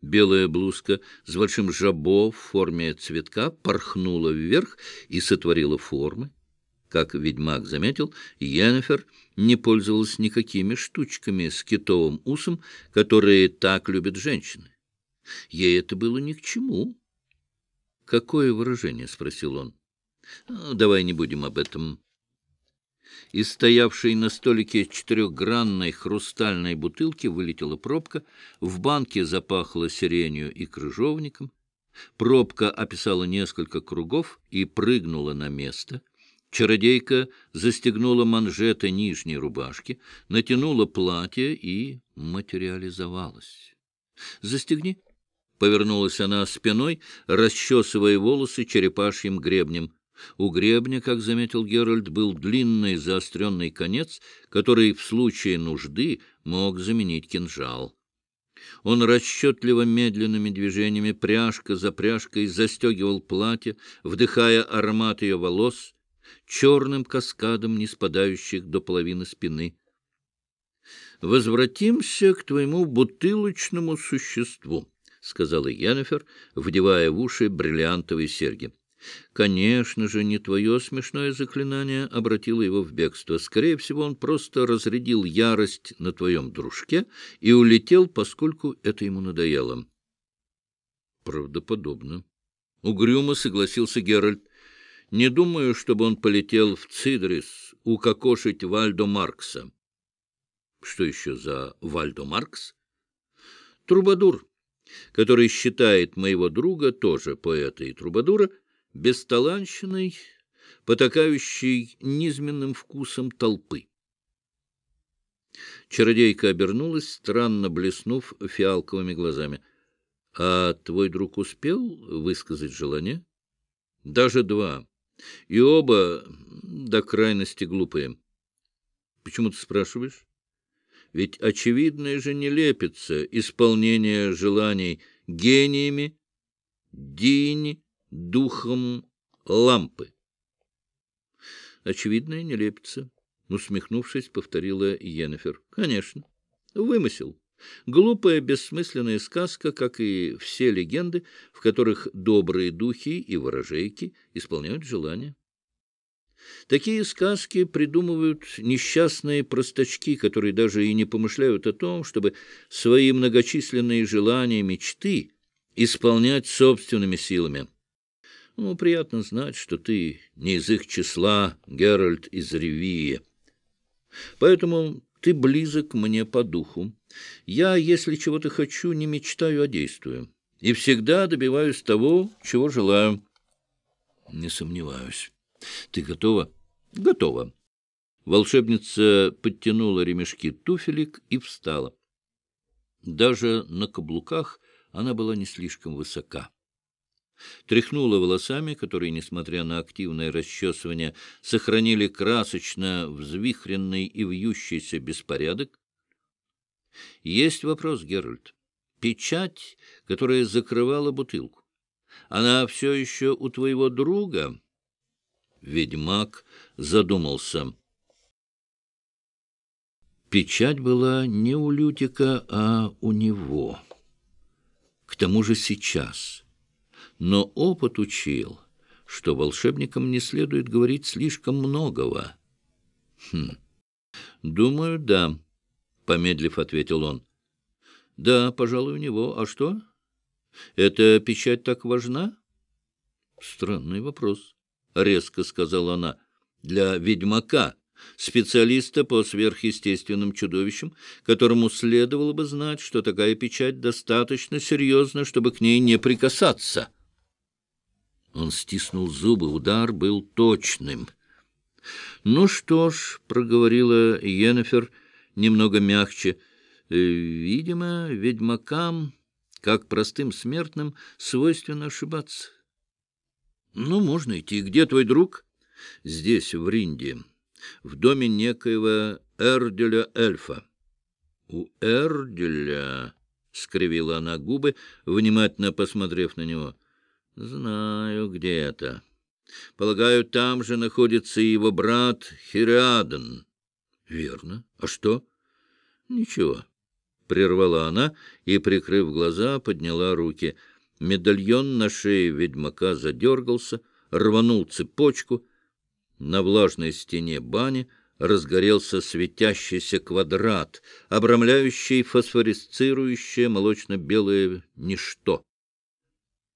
Белая блузка с большим жабо в форме цветка порхнула вверх и сотворила формы. Как ведьмак заметил, Йеннефер не пользовалась никакими штучками с китовым усом, которые так любят женщины. Ей это было ни к чему. «Какое выражение?» — спросил он. «Ну, «Давай не будем об этом». Из стоявшей на столике четырехгранной хрустальной бутылки вылетела пробка, в банке запахло сиренью и крыжовником. Пробка описала несколько кругов и прыгнула на место. Чародейка застегнула манжеты нижней рубашки, натянула платье и материализовалась. «Застегни», — повернулась она спиной, расчесывая волосы черепашьим гребнем. У гребня, как заметил Геральт, был длинный заостренный конец, который в случае нужды мог заменить кинжал. Он расчетливо медленными движениями пряжка за пряжкой застегивал платье, вдыхая аромат ее волос, черным каскадом, не спадающих до половины спины. «Возвратимся к твоему бутылочному существу», — сказала Йеннефер, вдевая в уши бриллиантовые серьги. Конечно же, не твое смешное заклинание обратило его в бегство. Скорее всего, он просто разрядил ярость на твоем дружке и улетел, поскольку это ему надоело. Правдоподобно. Угрюмо согласился Геральт. Не думаю, чтобы он полетел в Цидрис укокошить Вальдо Маркса. Что еще за Вальдо Маркс? Трубадур, который считает моего друга, тоже поэта и трубадура, бесталанщиной, потакающей низменным вкусом толпы. Чародейка обернулась, странно блеснув фиалковыми глазами. — А твой друг успел высказать желание? — Даже два. И оба до крайности глупые. — Почему ты спрашиваешь? Ведь очевидное же не лепится исполнение желаний гениями, дини, духом лампы. Очевидная нелепица, усмехнувшись, повторила Йеннефер. Конечно, вымысел. Глупая, бессмысленная сказка, как и все легенды, в которых добрые духи и ворожейки исполняют желания. Такие сказки придумывают несчастные простачки, которые даже и не помышляют о том, чтобы свои многочисленные желания, мечты исполнять собственными силами. Ну, приятно знать, что ты не из их числа, Геральт из Ревии. Поэтому ты близок мне по духу. Я, если чего-то хочу, не мечтаю, а действую. И всегда добиваюсь того, чего желаю. Не сомневаюсь. Ты готова? Готова. Волшебница подтянула ремешки туфелек и встала. Даже на каблуках она была не слишком высока тряхнула волосами, которые, несмотря на активное расчесывание, сохранили красочно взвихренный и вьющийся беспорядок. Есть вопрос, Геральт. Печать, которая закрывала бутылку. Она все еще у твоего друга? Ведьмак задумался. Печать была не у Лютика, а у него. К тому же сейчас но опыт учил, что волшебникам не следует говорить слишком многого. — Хм, думаю, да, — помедлив ответил он. — Да, пожалуй, у него. А что? Эта печать так важна? — Странный вопрос, — резко сказала она. — Для ведьмака специалиста по сверхъестественным чудовищам, которому следовало бы знать, что такая печать достаточно серьезна, чтобы к ней не прикасаться. Он стиснул зубы, удар был точным. «Ну что ж», — проговорила Йеннефер немного мягче, — «видимо, ведьмакам, как простым смертным, свойственно ошибаться». «Ну, можно идти. Где твой друг?» «Здесь, в Ринде, в доме некоего Эрделя-эльфа». «У Эрделя...» — скривила она губы, внимательно посмотрев на него — Знаю, где это. Полагаю, там же находится его брат Хириаден. Верно. А что? Ничего. прервала она и, прикрыв глаза, подняла руки. Медальон на шее ведьмака задергался, рванул цепочку. На влажной стене бани разгорелся светящийся квадрат, обрамляющий фосфорисцирующее молочно-белое ничто.